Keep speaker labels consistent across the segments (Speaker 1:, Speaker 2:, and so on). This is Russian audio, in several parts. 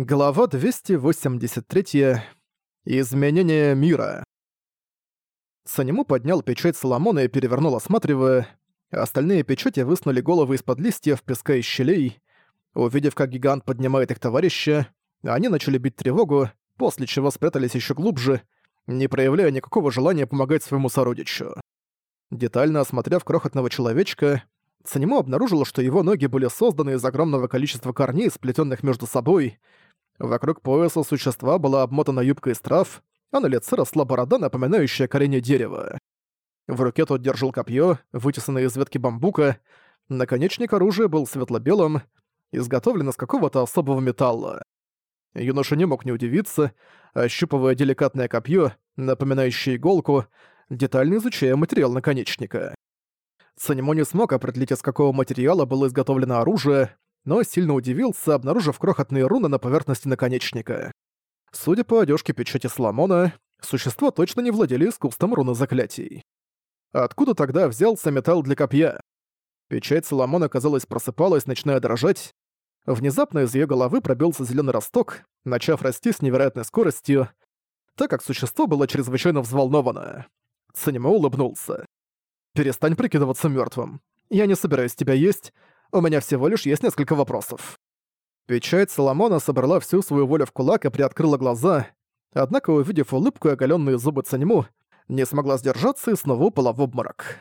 Speaker 1: Глава 283. Изменение мира. Санему поднял печать Соломона и перевернул, осматривая. Остальные печати высунули головы из-под листьев, песка и щелей. Увидев, как гигант поднимает их товарища, они начали бить тревогу, после чего спрятались еще глубже, не проявляя никакого желания помогать своему сородичу. Детально осмотрев крохотного человечка, Санему обнаружил, что его ноги были созданы из огромного количества корней, сплетенных между собой, Вокруг пояса существа была обмотана юбка из трав, а на лице росла борода, напоминающая коренья дерева. В руке тот держал копье, вытесанное из ветки бамбука. Наконечник оружия был светло-белым, изготовлен из какого-то особого металла. Юноша не мог не удивиться, ощупывая деликатное копье, напоминающее иголку, детально изучая материал наконечника. Санимо не смог определить, из какого материала было изготовлено оружие, но сильно удивился, обнаружив крохотные руны на поверхности наконечника. Судя по одежке печати Соломона, существо точно не владели искусством руны заклятий. Откуда тогда взялся металл для копья? Печать Соломона, казалось, просыпалась, начиная дрожать. Внезапно из ее головы пробился зеленый росток, начав расти с невероятной скоростью, так как существо было чрезвычайно взволновано. Цанимо улыбнулся. «Перестань прикидываться мертвым. Я не собираюсь тебя есть, у меня всего лишь есть несколько вопросов». Печать Соломона собрала всю свою волю в кулак и приоткрыла глаза, однако, увидев улыбку и оголенные зубы Цаньму, не смогла сдержаться и снова упала в обморок.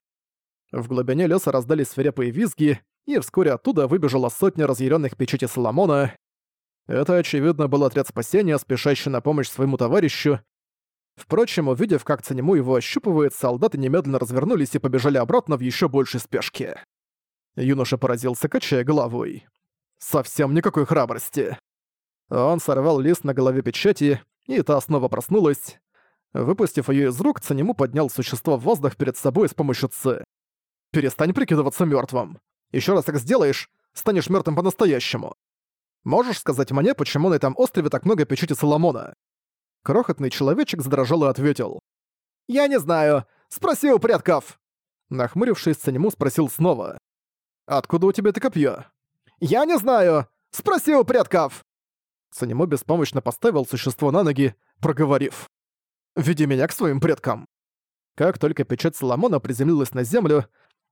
Speaker 1: В глубине леса раздались свирепые визги, и вскоре оттуда выбежала сотня разъяренных печати Соломона. Это, очевидно, был отряд спасения, спешащий на помощь своему товарищу. Впрочем, увидев, как Цанему его ощупывает, солдаты немедленно развернулись и побежали обратно в еще большей спешке. Юноша поразился, качая головой. Совсем никакой храбрости. Он сорвал лист на голове печати, и та снова проснулась. Выпустив ее из рук, Цанему поднял существо в воздух перед собой с помощью Ц. «Перестань прикидываться мертвым. Еще раз так сделаешь, станешь мертвым по-настоящему. Можешь сказать мне, почему на этом острове так много печати Соломона?» Крохотный человечек задрожал и ответил. «Я не знаю. Спроси у предков!» Нахмурившись, Цанему спросил снова. «Откуда у тебя это копье?» «Я не знаю! Спроси у предков!» Санимо беспомощно поставил существо на ноги, проговорив. «Веди меня к своим предкам!» Как только печать Соломона приземлилась на землю,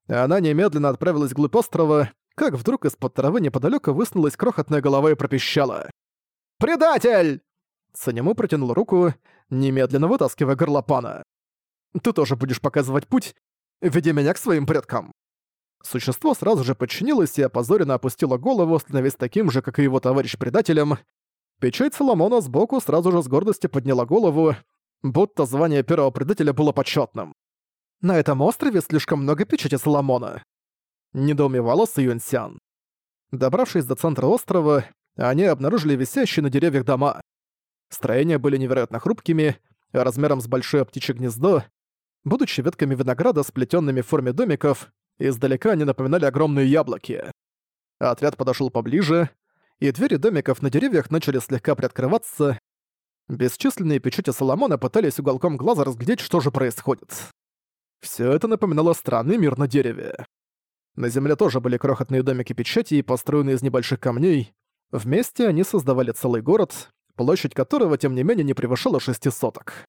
Speaker 1: она немедленно отправилась вглубь острова, как вдруг из-под травы неподалёку высунулась крохотная голова и пропищала. «Предатель!» Санему протянул руку, немедленно вытаскивая горлопана. «Ты тоже будешь показывать путь? Веди меня к своим предкам!» Существо сразу же подчинилось и опозоренно опустило голову, становясь таким же, как и его товарищ-предателем. Печать Соломона сбоку сразу же с гордостью подняла голову, будто звание первого предателя было почетным. «На этом острове слишком много печати Соломона», — недоумевала Сюньсян. Добравшись до центра острова, они обнаружили висящие на деревьях дома. Строения были невероятно хрупкими, размером с большое птичье гнездо. Будучи ветками винограда, сплетенными в форме домиков, Издалека они напоминали огромные яблоки. Отряд подошел поближе, и двери домиков на деревьях начали слегка приоткрываться. Бесчисленные печати Соломона пытались уголком глаза разглядеть, что же происходит. Все это напоминало странный мир на дереве. На земле тоже были крохотные домики печати, построенные из небольших камней. Вместе они создавали целый город, площадь которого, тем не менее, не превышала шести соток.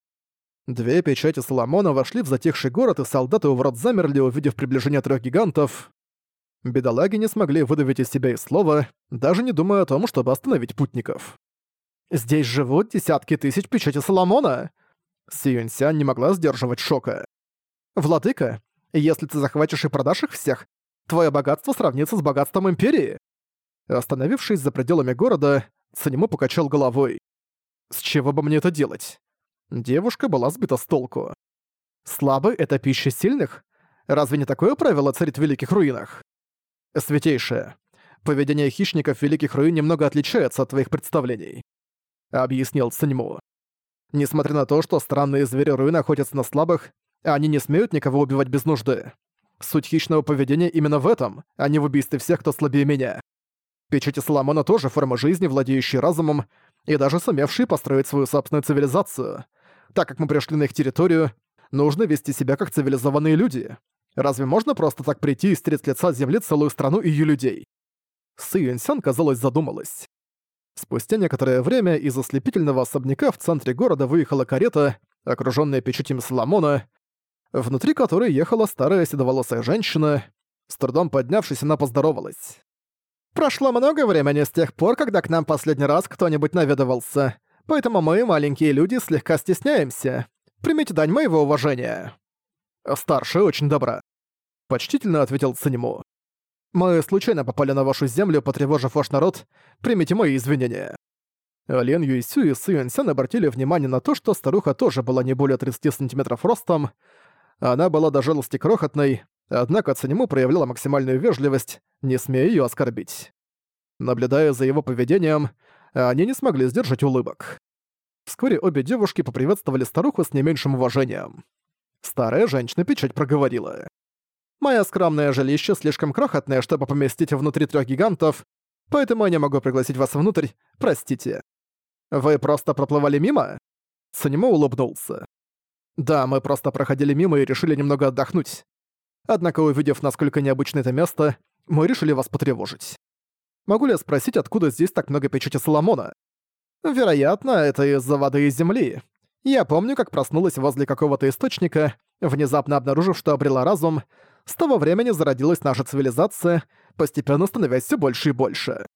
Speaker 1: Две печати Соломона вошли в затихший город, и солдаты у ворот замерли, увидев приближение трех гигантов. Бедолаги не смогли выдавить из себя и слова, даже не думая о том, чтобы остановить путников. «Здесь живут десятки тысяч печати Соломона!» Сиюньсян не могла сдерживать шока. «Владыка, если ты захватишь и продашь их всех, твое богатство сравнится с богатством Империи!» Остановившись за пределами города, Цанему покачал головой. «С чего бы мне это делать? Девушка была сбита с толку. «Слабый — это пища сильных? Разве не такое правило царит в Великих Руинах?» «Святейшее, поведение хищников в Великих Руин немного отличается от твоих представлений», — объяснил Циньму. «Несмотря на то, что странные звери руин охотятся на слабых, они не смеют никого убивать без нужды. Суть хищного поведения именно в этом, а не в убийстве всех, кто слабее меня. Печати Соломона тоже форма жизни, владеющие разумом, и даже сумевшие построить свою собственную цивилизацию. Так как мы пришли на их территорию, нужно вести себя как цивилизованные люди. Разве можно просто так прийти и стереть с лица земли целую страну и ее людей? Сы Юньсян, казалось, задумалась. Спустя некоторое время из ослепительного особняка в центре города выехала карета, окружённая печатями Соломона, внутри которой ехала старая седоволосая женщина. С трудом поднявшись, она поздоровалась. «Прошло много времени с тех пор, когда к нам последний раз кто-нибудь наведывался, поэтому мы, маленькие люди, слегка стесняемся. Примите дань моего уважения». «Старшая очень добра», — почтительно ответил Цинему. «Мы случайно попали на вашу землю, потревожив ваш народ. Примите мои извинения». Лен Юйсю и Сы Юньсян обратили внимание на то, что старуха тоже была не более 30 сантиметров ростом. Она была до жалости крохотной, однако Цинему проявляла максимальную вежливость, не смея её оскорбить. Наблюдая за его поведением, они не смогли сдержать улыбок. Вскоре обе девушки поприветствовали старуху с не меньшим уважением. Старая женщина-печать проговорила. «Моя скромное жилище слишком крохотное, чтобы поместить внутри трех гигантов, поэтому я не могу пригласить вас внутрь, простите. Вы просто проплывали мимо?» Санимо улыбнулся. «Да, мы просто проходили мимо и решили немного отдохнуть. Однако, увидев, насколько необычно это место, мы решили вас потревожить. Могу ли я спросить, откуда здесь так много печати Соломона? Вероятно, это из-за воды и земли. Я помню, как проснулась возле какого-то источника, внезапно обнаружив, что обрела разум. С того времени зародилась наша цивилизация, постепенно становясь все больше и больше.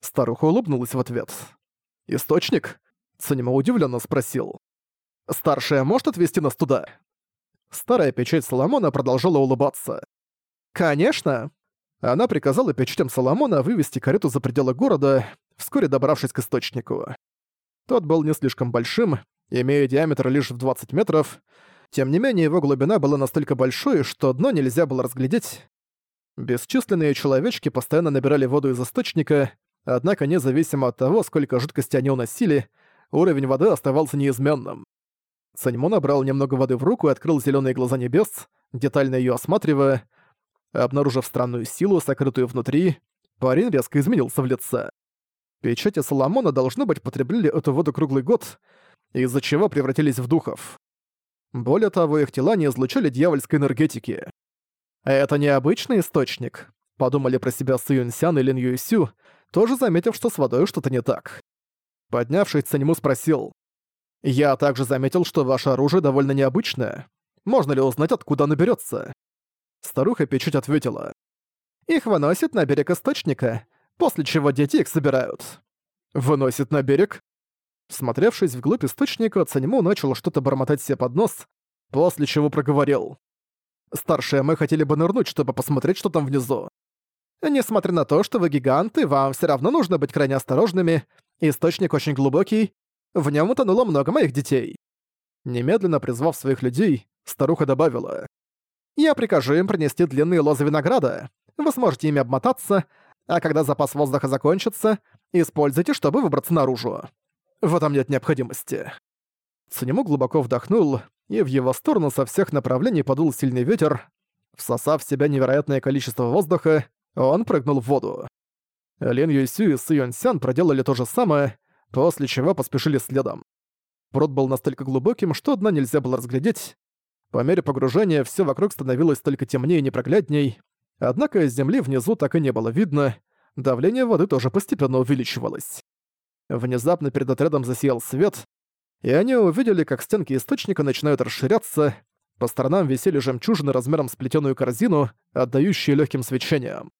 Speaker 1: Старуха улыбнулась в ответ. «Источник?» Цанема удивленно спросил. «Старшая может отвезти нас туда?» Старая печать Соломона продолжала улыбаться. «Конечно!» Она приказала печатям Соломона вывести карету за пределы города, вскоре добравшись к источнику. Тот был не слишком большим, имея диаметр лишь в 20 метров, тем не менее его глубина была настолько большой, что дно нельзя было разглядеть. Бесчисленные человечки постоянно набирали воду из источника, однако независимо от того, сколько жидкости они уносили, уровень воды оставался неизменным. Саньмо набрал немного воды в руку и открыл зеленые глаза небес, детально ее осматривая. Обнаружив странную силу, сокрытую внутри, парень резко изменился в лице. Печати Соломона, должно быть, потребляли эту воду круглый год, из-за чего превратились в духов. Более того, их тела не излучали дьявольской энергетики. «Это необычный источник», — подумали про себя Сы и Лин Юйсю, тоже заметив, что с водой что-то не так. Поднявшись, Цанему спросил. «Я также заметил, что ваше оружие довольно необычное. Можно ли узнать, откуда оно берется? Старуха печать ответила. «Их выносят на берег источника, после чего дети их собирают». «Выносят на берег?» Смотревшись вглубь источника, Цаньму начал что-то бормотать себе под нос, после чего проговорил. «Старшие, мы хотели бы нырнуть, чтобы посмотреть, что там внизу. Несмотря на то, что вы гиганты, вам все равно нужно быть крайне осторожными. Источник очень глубокий, в нем утонуло много моих детей». Немедленно призвав своих людей, старуха добавила. «Я прикажу им принести длинные лозы винограда. Вы сможете ими обмотаться, а когда запас воздуха закончится, используйте, чтобы выбраться наружу. В этом нет необходимости». Цунему глубоко вдохнул, и в его сторону со всех направлений подул сильный ветер. Всосав в себя невероятное количество воздуха, он прыгнул в воду. Лин Юйсю и Сы Юньсян проделали то же самое, после чего поспешили следом. Пруд был настолько глубоким, что дна нельзя было разглядеть. По мере погружения все вокруг становилось только темнее и непроглядней, однако земли внизу так и не было видно, давление воды тоже постепенно увеличивалось. Внезапно перед отрядом засиял свет, и они увидели, как стенки источника начинают расширяться, по сторонам висели жемчужины размером с плетеную корзину, отдающие легким свечением.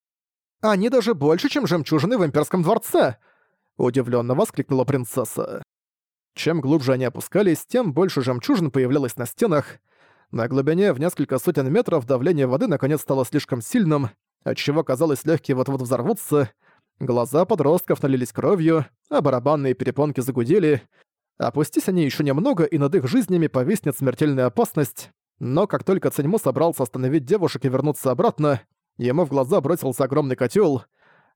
Speaker 1: «Они даже больше, чем жемчужины в имперском дворце!» Удивленно воскликнула принцесса. Чем глубже они опускались, тем больше жемчужин появлялось на стенах. На глубине в несколько сотен метров давление воды наконец стало слишком сильным, отчего казалось легкие вот-вот взорвутся. Глаза подростков налились кровью, а барабанные перепонки загудели. Опустись они еще немного, и над их жизнями повиснет смертельная опасность. Но как только Циньму собрался остановить девушек и вернуться обратно, ему в глаза бросился огромный котел.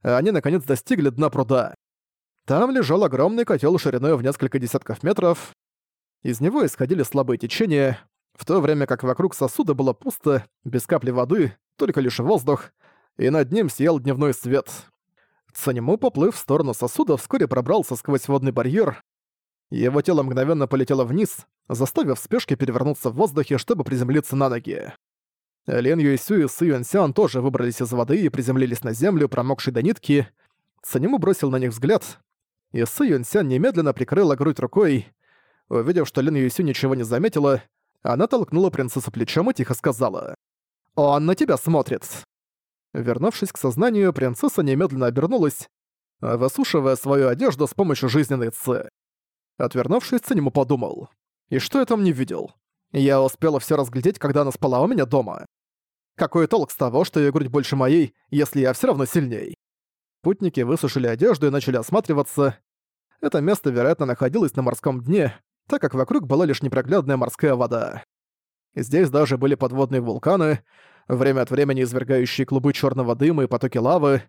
Speaker 1: Они наконец достигли дна пруда. Там лежал огромный котел шириной в несколько десятков метров. Из него исходили слабые течения, в то время как вокруг сосуда было пусто, без капли воды, только лишь воздух, и над ним сиял дневной свет. Цанему, поплыв в сторону сосуда, вскоре пробрался сквозь водный барьер. Его тело мгновенно полетело вниз, заставив в спешке перевернуться в воздухе, чтобы приземлиться на ноги. Лен Юйсю и Сы Юнсян тоже выбрались из воды и приземлились на землю, промокшей до нитки. Цанему бросил на них взгляд, и Сы Юньсян немедленно прикрыла грудь рукой. Увидев, что Лин Юйсю ничего не заметила, она толкнула принцессу плечом и тихо сказала. «Он на тебя смотрит!» Вернувшись к сознанию, принцесса немедленно обернулась, высушивая свою одежду с помощью жизненной ци. Отвернувшись, Цинему подумал. «И что я там не видел? Я успела все разглядеть, когда она спала у меня дома. Какой толк с того, что ее грудь больше моей, если я все равно сильней?» Путники высушили одежду и начали осматриваться. Это место, вероятно, находилось на морском дне, так как вокруг была лишь непроглядная морская вода. Здесь даже были подводные вулканы, время от времени извергающие клубы черного дыма и потоки лавы,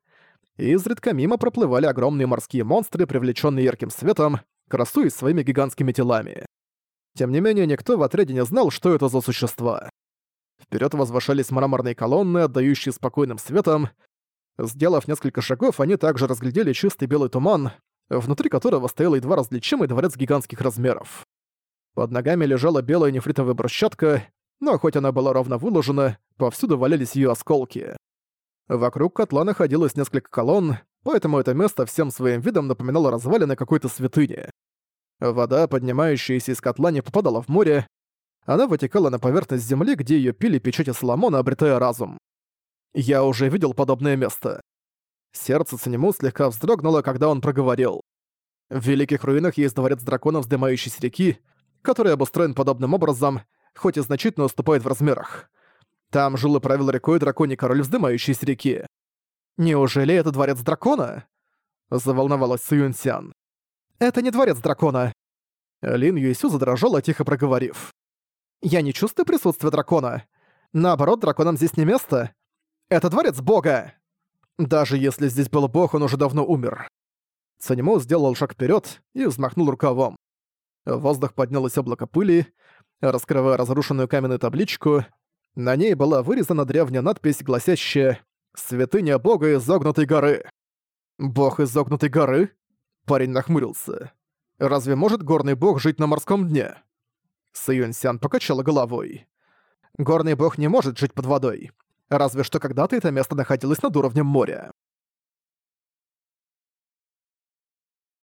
Speaker 1: и изредка мимо проплывали огромные морские монстры, привлеченные ярким светом, красуясь своими гигантскими телами. Тем не менее, никто в отряде не знал, что это за существа. Вперед возвышались мраморные колонны, отдающие спокойным светом. Сделав несколько шагов, они также разглядели чистый белый туман, внутри которого стоял едва различимый дворец гигантских размеров. Под ногами лежала белая нефритовая брусчатка, но хоть она была ровно выложена, повсюду валялись ее осколки. Вокруг котла находилось несколько колонн, поэтому это место всем своим видом напоминало развалины какой-то святыни. Вода, поднимающаяся из котла, не попадала в море, она вытекала на поверхность земли, где ее пили печати Соломона, обретая разум. Я уже видел подобное место. Сердце Цанему слегка вздрогнуло, когда он проговорил. В Великих Руинах есть дворец драконов вздымающейся реки, который обустроен подобным образом, хоть и значительно уступает в размерах. Там жил и правил рекой драконий король вздымающейся реки. «Неужели это дворец дракона?» — заволновалась Суюнсян. «Это не дворец дракона!» Лин Юйсю задрожала, тихо проговорив. «Я не чувствую присутствия дракона. Наоборот, драконам здесь не место. Это дворец бога!» Даже если здесь был бог, он уже давно умер. Санему сделал шаг вперед и взмахнул рукавом. В воздух поднялось облако пыли, раскрывая разрушенную каменную табличку. На ней была вырезана древняя надпись, гласящая «Святыня бога изогнутой горы». «Бог изогнутой горы?» Парень нахмурился. «Разве может горный бог жить на морском дне?» Саюнсян покачала головой. «Горный бог не может жить под водой. Разве что когда-то это место находилось над уровнем моря.